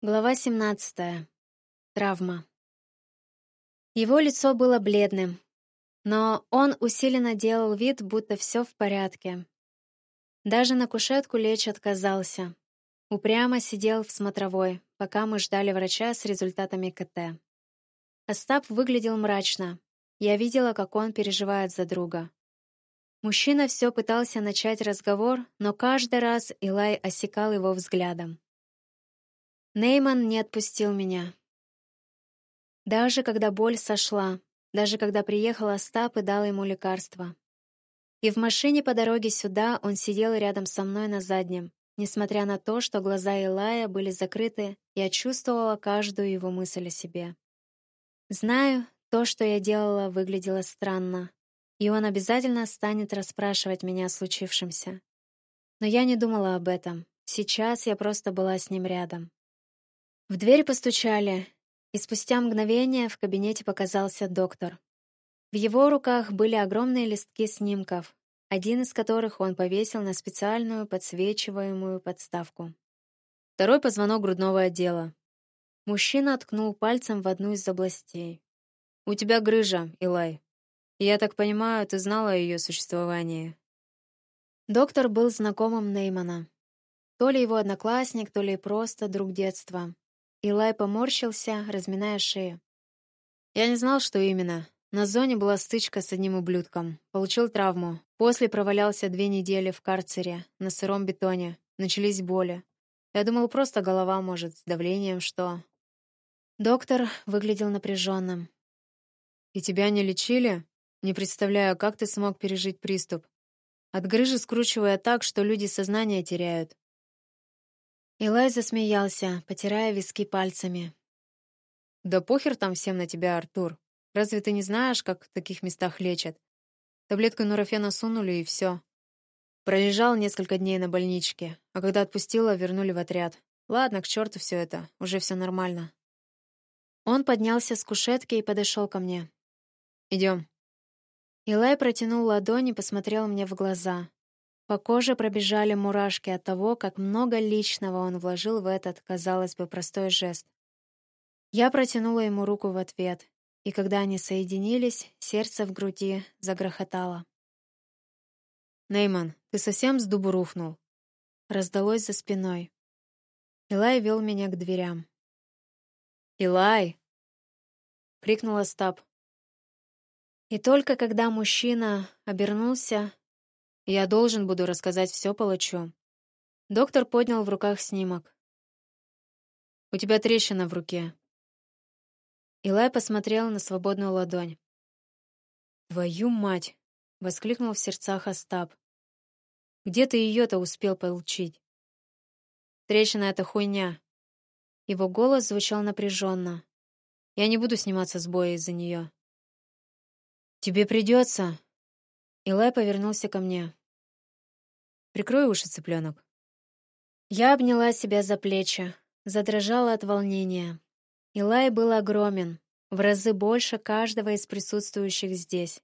Глава 17. Травма. Его лицо было бледным, но он усиленно делал вид, будто все в порядке. Даже на кушетку лечь отказался. Упрямо сидел в смотровой, пока мы ждали врача с результатами КТ. Остап выглядел мрачно. Я видела, как он переживает за друга. Мужчина все пытался начать разговор, но каждый раз Илай осекал его взглядом. Нейман не отпустил меня. Даже когда боль сошла, даже когда приехал Остап и дал ему лекарство. И в машине по дороге сюда он сидел рядом со мной на заднем. Несмотря на то, что глаза Илая были закрыты, я чувствовала каждую его мысль о себе. Знаю, то, что я делала, выглядело странно, и он обязательно станет расспрашивать меня о случившемся. Но я не думала об этом. Сейчас я просто была с ним рядом. В дверь постучали, и спустя мгновение в кабинете показался доктор. В его руках были огромные листки снимков, один из которых он повесил на специальную подсвечиваемую подставку. Второй позвонок грудного отдела. Мужчина ткнул пальцем в одну из областей. «У тебя грыжа, Илай. Я так понимаю, ты знала о ее существовании». Доктор был знакомым Неймана. То ли его одноклассник, то ли просто друг детства. Илай поморщился, разминая шею. Я не знал, что именно. На зоне была стычка с одним ублюдком. Получил травму. После провалялся две недели в карцере, на сыром бетоне. Начались боли. Я думал, просто голова, может, с давлением, что... Доктор выглядел напряженным. «И тебя не лечили? Не представляю, как ты смог пережить приступ. От грыжи скручивая так, что люди сознание теряют. Илай засмеялся, потирая виски пальцами. «Да похер там всем на тебя, Артур. Разве ты не знаешь, как в таких местах лечат? Таблетку нурофена сунули, и все. Пролежал несколько дней на больничке, а когда отпустила, вернули в отряд. Ладно, к черту все это, уже все нормально». Он поднялся с кушетки и подошел ко мне. «Идем». Илай протянул ладонь и посмотрел мне в глаза. По коже пробежали мурашки от того, как много личного он вложил в этот, казалось бы, простой жест. Я протянула ему руку в ответ, и когда они соединились, сердце в груди загрохотало. «Нейман, ты совсем с дубу рухнул?» Раздалось за спиной. Илай вел меня к дверям. «Илай!» — крикнула Стаб. И только когда мужчина обернулся, я должен буду рассказать все палачу. Доктор поднял в руках снимок. «У тебя трещина в руке». Илай посмотрел на свободную ладонь. «Твою мать!» — воскликнул в сердцах Остап. «Где ты ее-то успел получить?» «Трещина — это хуйня». Его голос звучал напряженно. «Я не буду сниматься с боя из-за нее». «Тебе придется!» Илай повернулся ко мне. Прикрой уши, цыпленок. Я обняла себя за плечи, задрожала от волнения. Илай был огромен, в разы больше каждого из присутствующих здесь.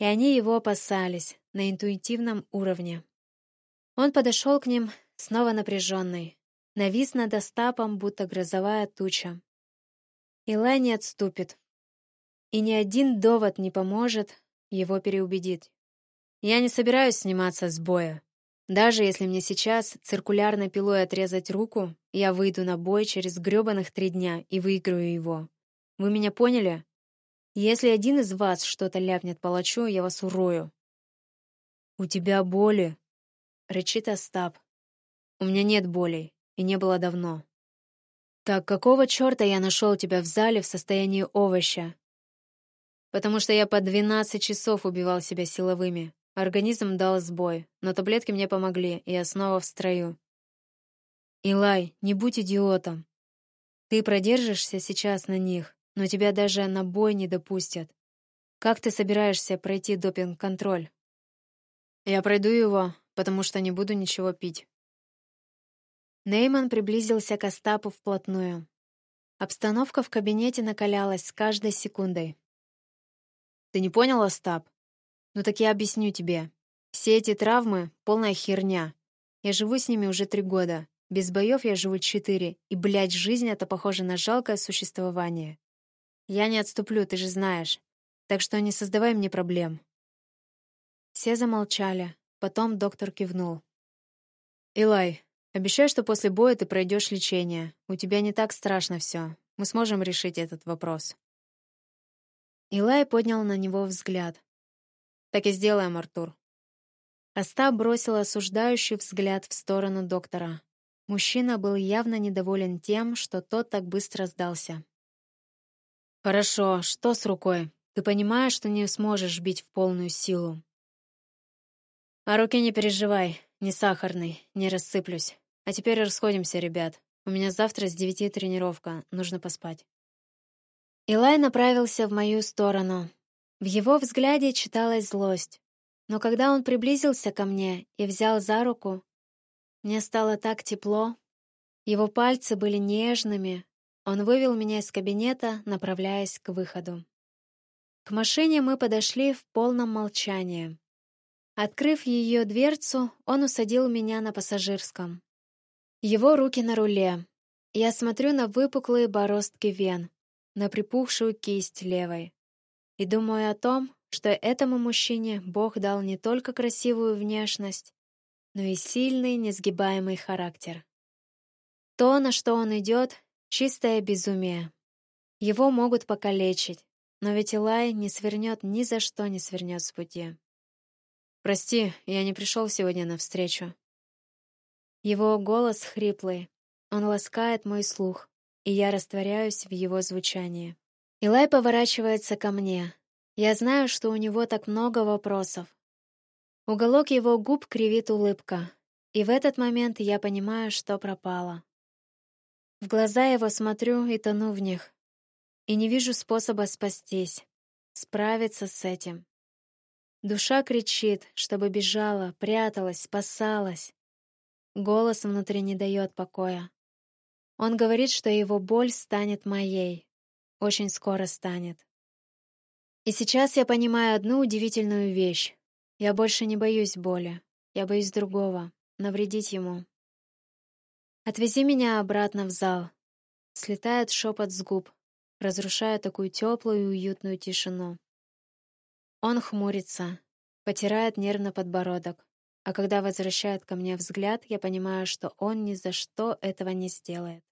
И они его опасались на интуитивном уровне. Он подошел к ним, снова напряженный, навис над Остапом, будто грозовая туча. Илай не отступит. И ни один довод не поможет его переубедить. Я не собираюсь сниматься с боя. Даже если мне сейчас циркулярной пилой отрезать руку, я выйду на бой через грёбаных три дня и выиграю его. Вы меня поняли? Если один из вас что-то ляпнет палачу, я вас урою. «У тебя боли?» — рычит Остап. «У меня нет болей, и не было давно». «Так какого черта я нашел тебя в зале в состоянии овоща?» «Потому что я по 12 часов убивал себя силовыми. Организм дал сбой, но таблетки мне помогли, и я снова в строю. Илай, не будь идиотом. Ты продержишься сейчас на них, но тебя даже на бой не допустят. Как ты собираешься пройти допинг-контроль? Я пройду его, потому что не буду ничего пить. Нейман приблизился к Остапу вплотную. Обстановка в кабинете накалялась с каждой секундой. «Ты не понял, Остап? Ну так я объясню тебе. Все эти травмы — полная херня. Я живу с ними уже три года. Без боев я живу четыре, и, блядь, жизнь — это похоже на жалкое существование. Я не отступлю, ты же знаешь. Так что не создавай мне проблем. Все замолчали. Потом доктор кивнул. «Илай, обещай, что после боя ты пройдешь лечение. У тебя не так страшно все. Мы сможем решить этот вопрос». Илай поднял на него взгляд. «Так и сделаем, Артур». Остап бросил осуждающий взгляд в сторону доктора. Мужчина был явно недоволен тем, что тот так быстро сдался. «Хорошо, что с рукой? Ты понимаешь, что не сможешь бить в полную силу?» «А руки не переживай, не сахарный, не рассыплюсь. А теперь расходимся, ребят. У меня завтра с девяти тренировка, нужно поспать». Илай направился в мою сторону. В его взгляде читалась злость. Но когда он приблизился ко мне и взял за руку, мне стало так тепло. Его пальцы были нежными. Он вывел меня из кабинета, направляясь к выходу. К машине мы подошли в полном молчании. Открыв ее дверцу, он усадил меня на пассажирском. Его руки на руле. Я смотрю на выпуклые бороздки вен, на припухшую кисть левой. И думаю о том, что этому мужчине Бог дал не только красивую внешность, но и сильный, несгибаемый характер. То, на что он идет, чистое безумие. Его могут покалечить, но ведь Илай не свернет ни за что не свернет с пути. «Прости, я не пришел сегодня на встречу». Его голос хриплый. Он ласкает мой слух, и я растворяюсь в его звучании. Илай поворачивается ко мне. Я знаю, что у него так много вопросов, Уголок его губ кривит улыбка, и в этот момент я понимаю, что пропало. В глаза его смотрю и тону в них, и не вижу способа спастись, справиться с этим. Душа кричит, чтобы бежала, пряталась, спасалась. Голос внутри не дает покоя. Он говорит, что его боль станет моей. Очень скоро станет. И сейчас я понимаю одну удивительную вещь. Я больше не боюсь боли. Я боюсь другого — навредить ему. Отвези меня обратно в зал. Слетает шепот с губ, разрушая такую теплую и уютную тишину. Он хмурится, потирает нервно подбородок, а когда возвращает ко мне взгляд, я понимаю, что он ни за что этого не сделает.